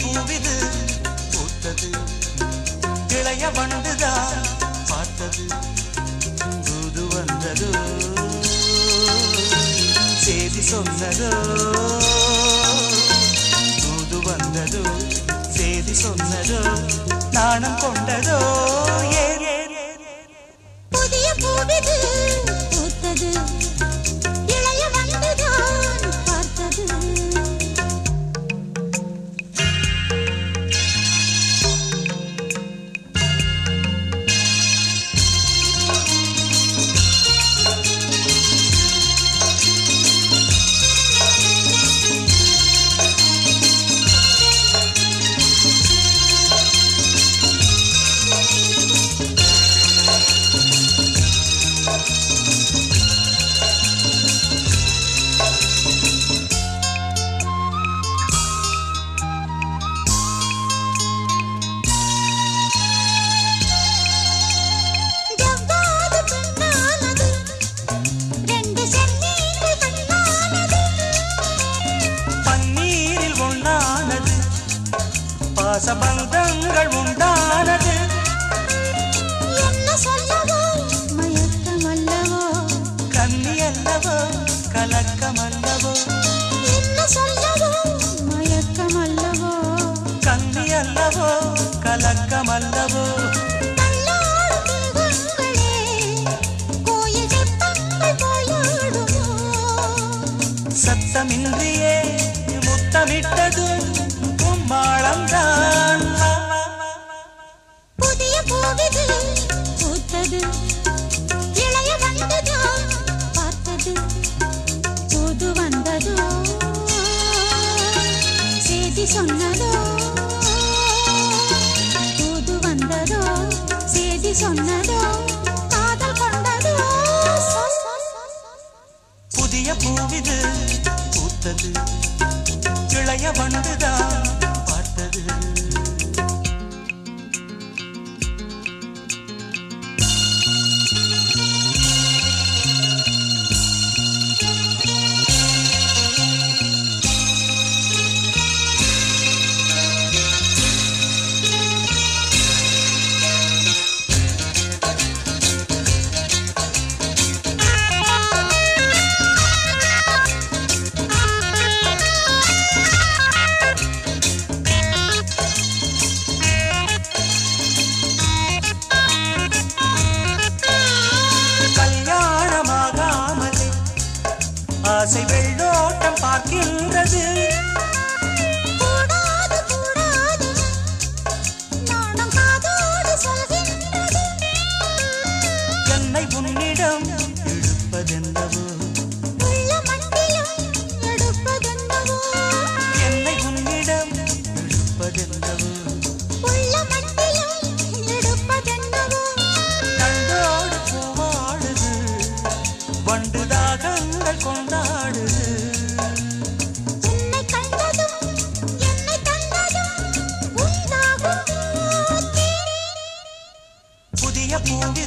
பூவிது பூத்தது. இளைய வண்டுதான் பார்த்தது. தூது வந்ததோ செய்தி சொன்னதோ. தூது வந்ததோ செய்தி சொன்னதோ நாணம் கொண்டதோ ஏ. புதிய பூவிது பூத்தது. பாசபந்தங்கள் உண்டானது. என்ன சொல்லவோ? மயக்கம் அல்லவோ கன்னி அல்லவோ கலக்கம் அல்லவோ என்ன சொல்லவோ? மயக்கம் அல்லவோ கன்னி அல்லவோ கலக்கம் அல்லவோ சத்தமின்றியே முத்தமிட்டது கும்மாளம்தான் சொன்னதோ? புது வந்ததோ? செய்தி சொன்னதோ? காதல் கொண்டதோ? புதிய பூவிது பூத்தது. ஆசை வெள்ளோட்டம் பார்க்கின்றது. என்னை உன்னிடம் எடுப்பதென்னவோ? என்னை உன்னிடம் எடுப்பதென்னவோ? வண்டு தாகங்கள் கொண்டாடுது புதிய